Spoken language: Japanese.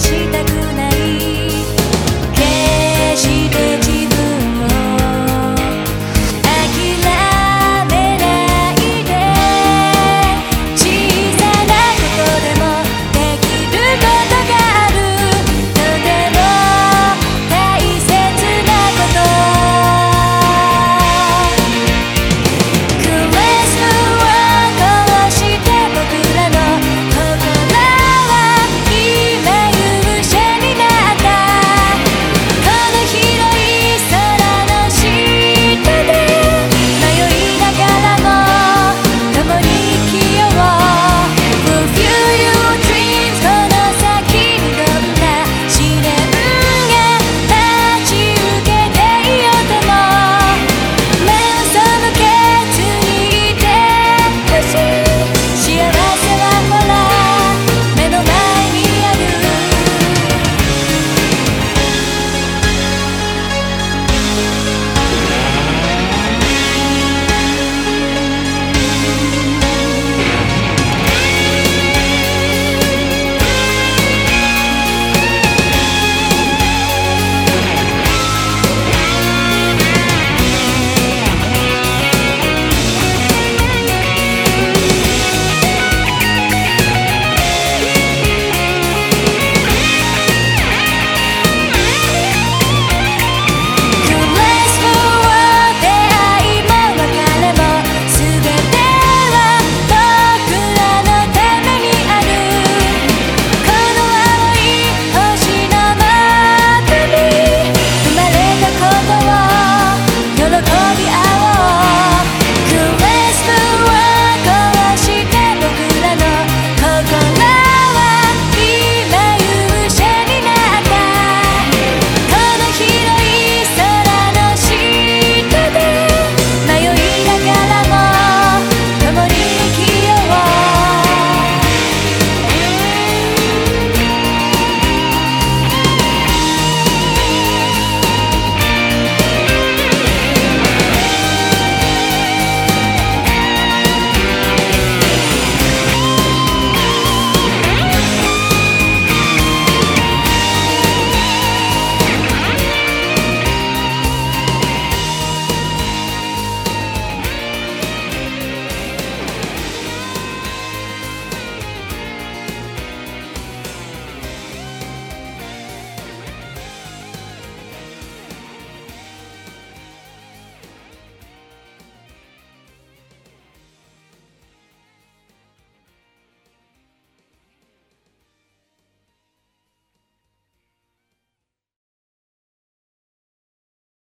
した